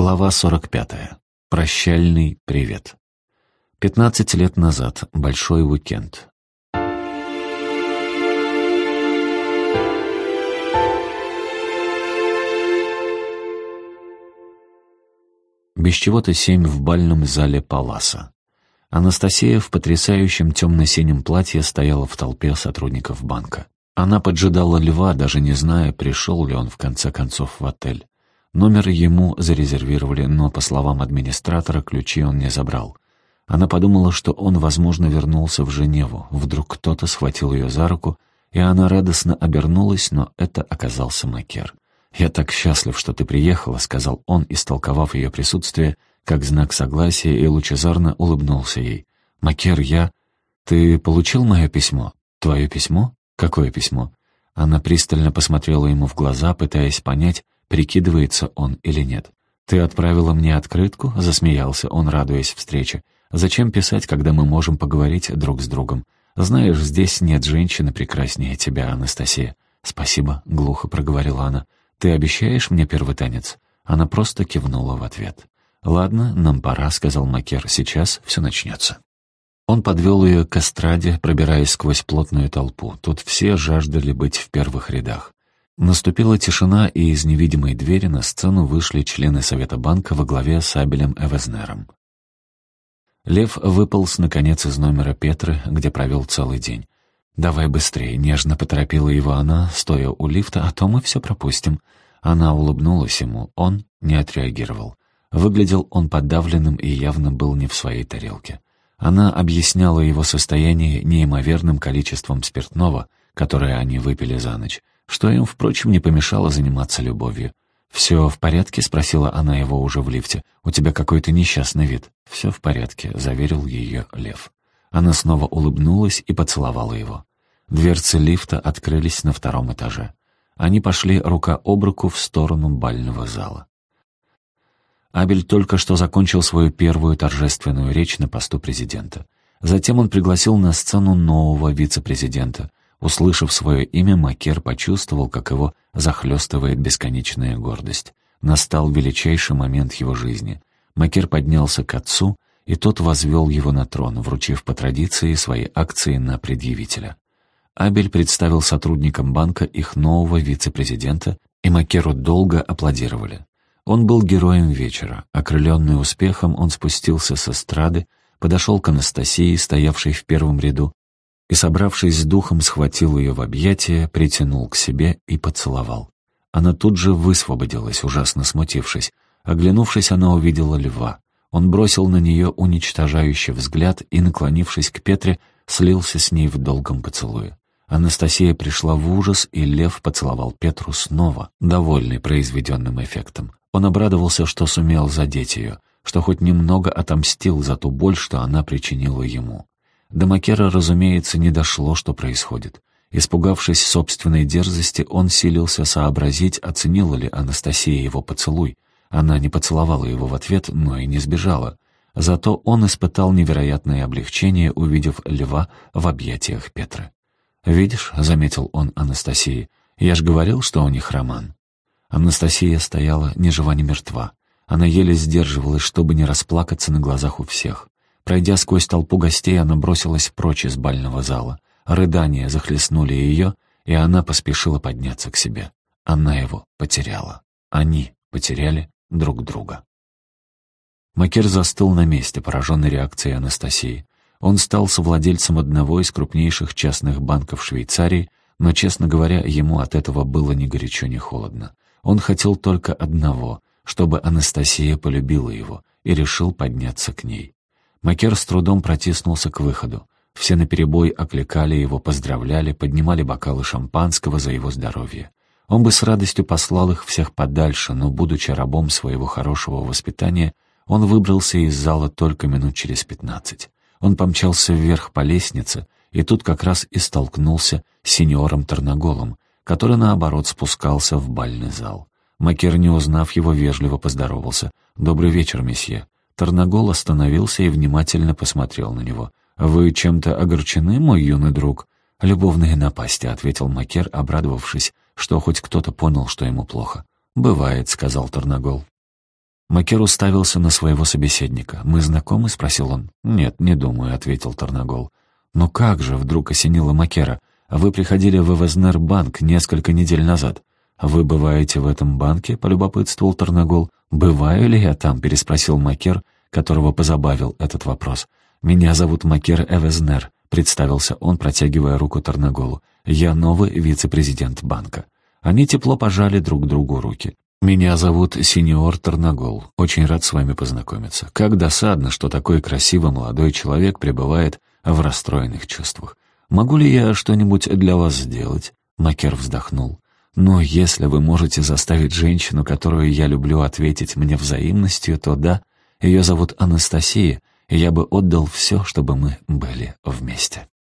Глава 45. Прощальный привет. 15 лет назад. Большой уикенд. Без чего-то семь в бальном зале Паласа. Анастасия в потрясающем темно-синем платье стояла в толпе сотрудников банка. Она поджидала льва, даже не зная, пришел ли он в конце концов в отель. Номер ему зарезервировали, но, по словам администратора, ключи он не забрал. Она подумала, что он, возможно, вернулся в Женеву. Вдруг кто-то схватил ее за руку, и она радостно обернулась, но это оказался Макер. «Я так счастлив, что ты приехала», — сказал он, истолковав ее присутствие, как знак согласия, и лучезарно улыбнулся ей. «Макер, я...» «Ты получил мое письмо?» «Твое письмо? Какое письмо?» Она пристально посмотрела ему в глаза, пытаясь понять, прикидывается он или нет. «Ты отправила мне открытку?» — засмеялся он, радуясь встрече. «Зачем писать, когда мы можем поговорить друг с другом? Знаешь, здесь нет женщины прекраснее тебя, Анастасия». «Спасибо», — глухо проговорила она. «Ты обещаешь мне первый танец?» Она просто кивнула в ответ. «Ладно, нам пора», — сказал Макер. «Сейчас все начнется». Он подвел ее к эстраде, пробираясь сквозь плотную толпу. Тут все жаждали быть в первых рядах. Наступила тишина, и из невидимой двери на сцену вышли члены Совета банка во главе с Абелем Эвезнером. Лев выполз, наконец, из номера Петры, где провел целый день. «Давай быстрее», — нежно поторопила его она, стоя у лифта, «а то мы все пропустим». Она улыбнулась ему, он не отреагировал. Выглядел он подавленным и явно был не в своей тарелке. Она объясняла его состояние неимоверным количеством спиртного, которое они выпили за ночь, что им, впрочем, не помешало заниматься любовью. «Все в порядке?» — спросила она его уже в лифте. «У тебя какой-то несчастный вид». «Все в порядке», — заверил ее Лев. Она снова улыбнулась и поцеловала его. Дверцы лифта открылись на втором этаже. Они пошли рука об руку в сторону бального зала. Абель только что закончил свою первую торжественную речь на посту президента. Затем он пригласил на сцену нового вице-президента, Услышав свое имя, Макер почувствовал, как его захлестывает бесконечная гордость. Настал величайший момент его жизни. Макер поднялся к отцу, и тот возвел его на трон, вручив по традиции свои акции на предъявителя. Абель представил сотрудникам банка их нового вице-президента, и Макеру долго аплодировали. Он был героем вечера. Окрыленный успехом, он спустился с эстрады, подошел к Анастасии, стоявшей в первом ряду, и, собравшись с духом, схватил ее в объятия, притянул к себе и поцеловал. Она тут же высвободилась, ужасно смутившись. Оглянувшись, она увидела льва. Он бросил на нее уничтожающий взгляд и, наклонившись к Петре, слился с ней в долгом поцелуе. Анастасия пришла в ужас, и лев поцеловал Петру снова, довольный произведенным эффектом. Он обрадовался, что сумел задеть ее, что хоть немного отомстил за ту боль, что она причинила ему. До Макера, разумеется, не дошло, что происходит. Испугавшись собственной дерзости, он силился сообразить, оценила ли Анастасия его поцелуй. Она не поцеловала его в ответ, но и не сбежала. Зато он испытал невероятное облегчение, увидев льва в объятиях Петры. «Видишь», — заметил он Анастасии, — «я ж говорил, что у них роман». Анастасия стояла ни жива, ни мертва. Она еле сдерживалась, чтобы не расплакаться на глазах у всех. Пройдя сквозь толпу гостей, она бросилась прочь из бального зала. Рыдания захлестнули ее, и она поспешила подняться к себе. Она его потеряла. Они потеряли друг друга. Макер застыл на месте, пораженный реакцией Анастасии. Он стал совладельцем одного из крупнейших частных банков Швейцарии, но, честно говоря, ему от этого было ни горячо, ни холодно. Он хотел только одного, чтобы Анастасия полюбила его, и решил подняться к ней. Макер с трудом протиснулся к выходу. Все наперебой окликали его, поздравляли, поднимали бокалы шампанского за его здоровье. Он бы с радостью послал их всех подальше, но, будучи рабом своего хорошего воспитания, он выбрался из зала только минут через пятнадцать. Он помчался вверх по лестнице, и тут как раз и столкнулся с сеньором Тарнаголом, который, наоборот, спускался в бальный зал. Макер, не узнав его, вежливо поздоровался. «Добрый вечер, месье». Тарнагол остановился и внимательно посмотрел на него. «Вы чем-то огорчены, мой юный друг?» «Любовные напасти», — ответил Макер, обрадовавшись, что хоть кто-то понял, что ему плохо. «Бывает», — сказал Тарнагол. Макер уставился на своего собеседника. «Мы знакомы?» — спросил он. «Нет, не думаю», — ответил Тарнагол. «Но как же?» — вдруг осенило Макера. «Вы приходили в Эвезнер-банк несколько недель назад». «Вы бываете в этом банке?» — полюбопытствовал Тарнагол. «Бываю ли я там?» — переспросил Макер, которого позабавил этот вопрос. «Меня зовут Макер Эвезнер», — представился он, протягивая руку Тарнаголу. «Я новый вице-президент банка». Они тепло пожали друг другу руки. «Меня зовут Синьор Тарнагол. Очень рад с вами познакомиться. Как досадно, что такой красивый молодой человек пребывает в расстроенных чувствах. Могу ли я что-нибудь для вас сделать?» Макер вздохнул. «Но если вы можете заставить женщину, которую я люблю, ответить мне взаимностью, то да, ее зовут Анастасия, и я бы отдал все, чтобы мы были вместе».